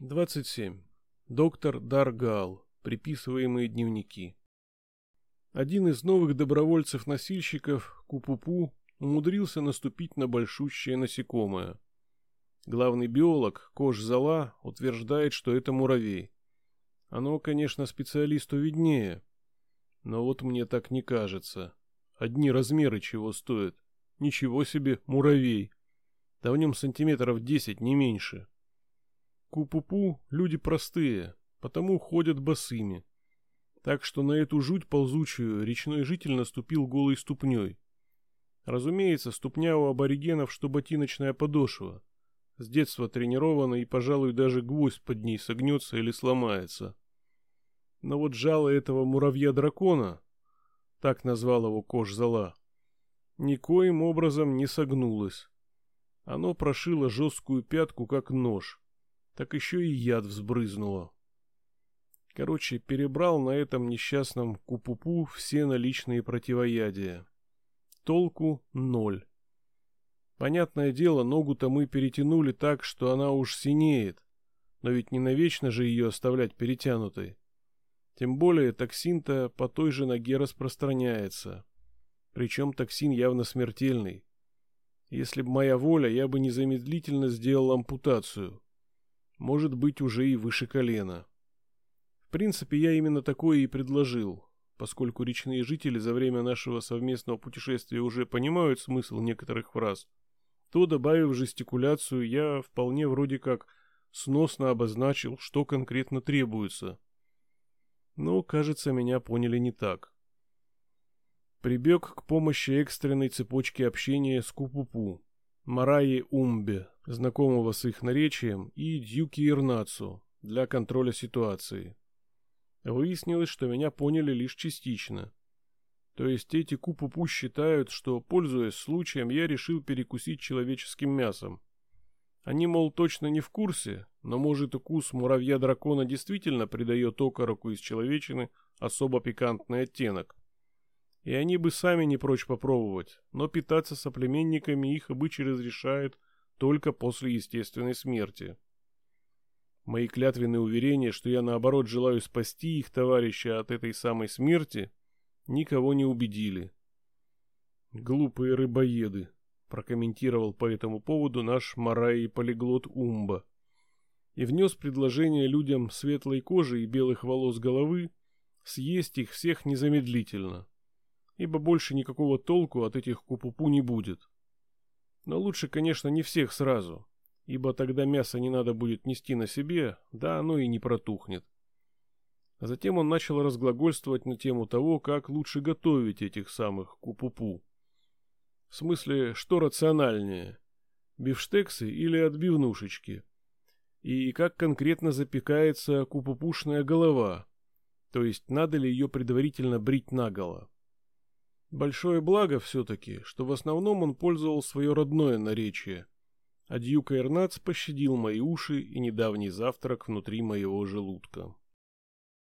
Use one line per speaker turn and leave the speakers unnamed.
27. Доктор Даргал. Приписываемые дневники. Один из новых добровольцев-носильщиков, Купупу, умудрился наступить на большущее насекомое. Главный биолог, Кош Зала, утверждает, что это муравей. Оно, конечно, специалисту виднее, но вот мне так не кажется. Одни размеры чего стоят. Ничего себе, муравей. Да в нем сантиметров десять, не меньше. Купупу люди простые, потому ходят босыми. Так что на эту жуть ползучую речной житель наступил голой ступней. Разумеется, ступня у аборигенов, что ботиночная подошва. С детства тренирована и, пожалуй, даже гвоздь под ней согнется или сломается. Но вот жало этого муравья-дракона, так назвал его Кош-Зала, никоим образом не согнулось. Оно прошило жесткую пятку, как нож. Так еще и яд взбрызнуло. Короче, перебрал на этом несчастном купупу все наличные противоядия. Толку ноль. Понятное дело, ногу-то мы перетянули так, что она уж синеет. Но ведь не навечно же ее оставлять перетянутой. Тем более токсин-то по той же ноге распространяется. Причем токсин явно смертельный. Если б моя воля, я бы незамедлительно сделал ампутацию. Может быть, уже и выше колена. В принципе, я именно такое и предложил, поскольку речные жители за время нашего совместного путешествия уже понимают смысл некоторых фраз, то, добавив жестикуляцию, я вполне вроде как сносно обозначил, что конкретно требуется. Но, кажется, меня поняли не так прибег к помощи экстренной цепочки общения с Купупу, Мараи Умбе, знакомого с их наречием, и Дьюки Ирнацу для контроля ситуации. Выяснилось, что меня поняли лишь частично. То есть эти Купупу считают, что, пользуясь случаем, я решил перекусить человеческим мясом. Они, мол, точно не в курсе, но, может, укус муравья-дракона действительно придает окороку из человечины особо пикантный оттенок. И они бы сами не прочь попробовать, но питаться соплеменниками их обычай разрешает только после естественной смерти. Мои клятвенные уверения, что я наоборот желаю спасти их товарища от этой самой смерти, никого не убедили. Глупые рыбоеды, прокомментировал по этому поводу наш Марай полиглот Умба. И внес предложение людям светлой кожи и белых волос головы съесть их всех незамедлительно ибо больше никакого толку от этих купупу не будет. Но лучше, конечно, не всех сразу, ибо тогда мясо не надо будет нести на себе, да оно и не протухнет. А затем он начал разглагольствовать на тему того, как лучше готовить этих самых купупу. В смысле, что рациональнее, бифштексы или отбивнушечки? И как конкретно запекается купупушная голова, то есть надо ли ее предварительно брить наголо? Большое благо все-таки, что в основном он пользовал свое родное наречие, а Дьюка Эрнац пощадил мои уши и недавний завтрак внутри моего желудка.